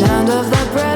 sound of the breath